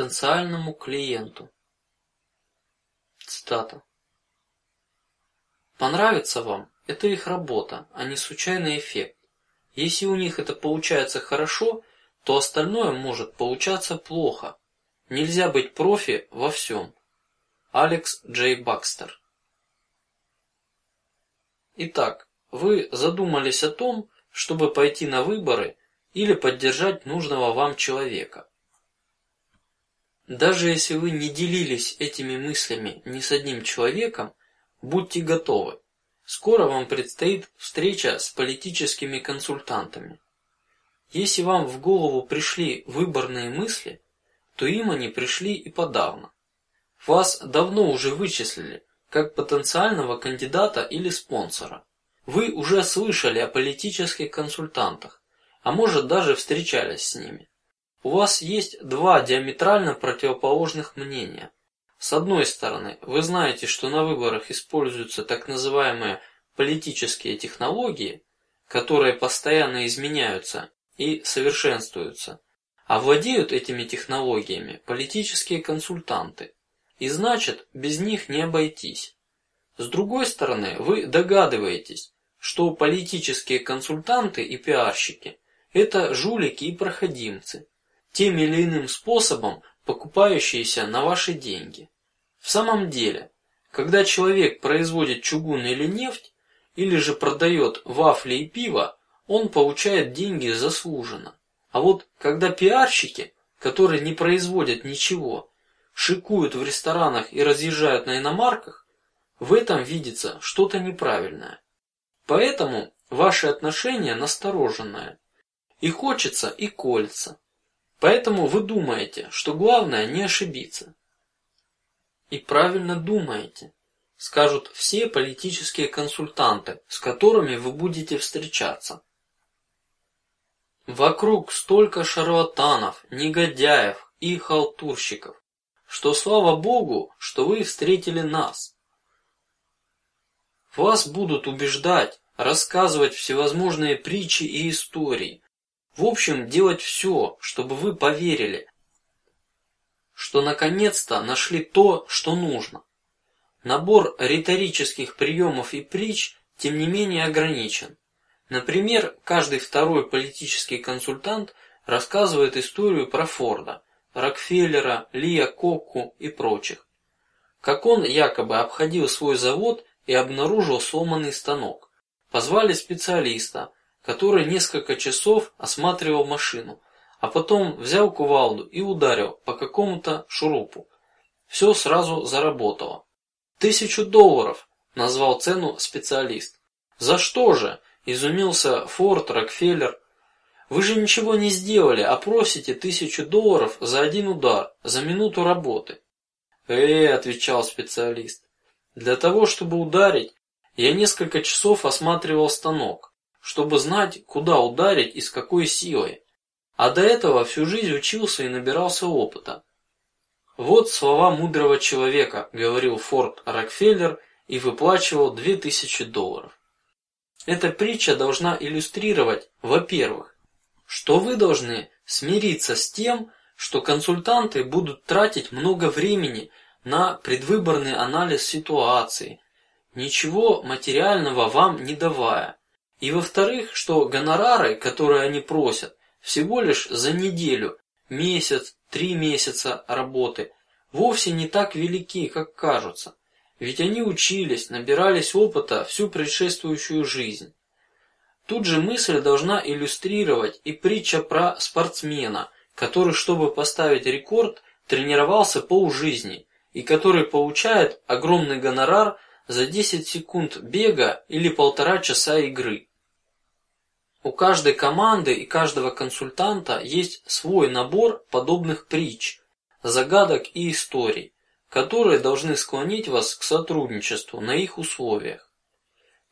потенциальному клиенту. Цитата. Понравится вам – это их работа, а не случайный эффект. Если у них это получается хорошо, то остальное может получаться плохо. Нельзя быть профи во всем. Алекс Джей Бакстер. Итак, вы задумались о том, чтобы пойти на выборы или поддержать нужного вам человека. Даже если вы не делились этими мыслями ни с одним человеком, будьте готовы. Скоро вам предстоит встреча с политическими консультантами. Если вам в голову пришли выборные мысли, то им они пришли и подавно. Вас давно уже вычислили как потенциального кандидата или спонсора. Вы уже слышали о политических консультантах, а может даже встречались с ними. У вас есть два диаметрально противоположных мнения. С одной стороны, вы знаете, что на выборах используются так называемые политические технологии, которые постоянно изменяются и совершенствуются, а владеют этими технологиями политические консультанты, и значит без них не обойтись. С другой стороны, вы догадываетесь, что политические консультанты и пиарщики – это жулики и проходимцы, тем или иным способом покупающиеся на ваши деньги. В самом деле, когда человек производит чугун или нефть, или же продает вафли и пиво, он получает деньги заслуженно. А вот когда пиарщики, которые не производят ничего, шикуют в ресторанах и разъезжают на иномарках, в этом видится что-то неправильное. Поэтому ваши отношения настороженное, и хочется, и колется. Поэтому вы думаете, что главное не ошибиться. И правильно думаете, скажут все политические консультанты, с которыми вы будете встречаться. Вокруг столько шарлатанов, негодяев и халтурщиков, что слава богу, что вы встретили нас. Вас будут убеждать, рассказывать всевозможные притчи и истории, в общем, делать все, чтобы вы поверили, что наконец-то нашли то, что нужно. Набор риторических приемов и притч, тем не менее, ограничен. Например, каждый второй политический консультант рассказывает историю про Форда, Рокфеллера, Лия Кокку и прочих, как он якобы обходил свой завод и обнаружил сломанный станок. Позвали специалиста, который несколько часов осматривал машину, а потом взял кувалду и ударил по какому-то шурупу. Все сразу заработало. Тысячу долларов назвал цену специалист. За что же? Изумился Форд Рокфеллер. Вы же ничего не сделали, а просите тысячу долларов за один удар, за минуту работы. Э, отвечал специалист. Для того, чтобы ударить, я несколько часов осматривал станок чтобы знать, куда ударить и с какой силой. А до этого всю жизнь учился и набирался опыта. Вот слова мудрого человека, говорил Форд Рокфеллер и выплачивал две тысячи долларов. Эта притча должна иллюстрировать, во-первых, что вы должны смириться с тем, что консультанты будут тратить много времени на предвыборный анализ ситуации, ничего материального вам не давая, и во-вторых, что гонорары, которые они просят, всего лишь за неделю, месяц, три месяца работы, вовсе не так велики, как кажутся. Ведь они учились, набирались опыта всю предшествующую жизнь. Тут же мысль должна иллюстрировать и притча про спортсмена, который, чтобы поставить рекорд, тренировался полжизни и который получает огромный гонорар за 10 секунд бега или полтора часа игры. У каждой команды и каждого консультанта есть свой набор подобных притч, загадок и историй, которые должны склонить вас к сотрудничеству на их условиях.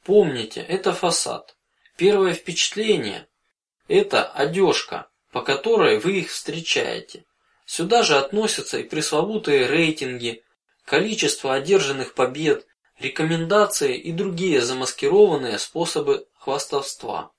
Помните, это фасад. Первое впечатление – это одежка, по которой вы их встречаете. Сюда же относятся и пресловутые рейтинги, количество одержанных побед, рекомендации и другие замаскированные способы хвастовства.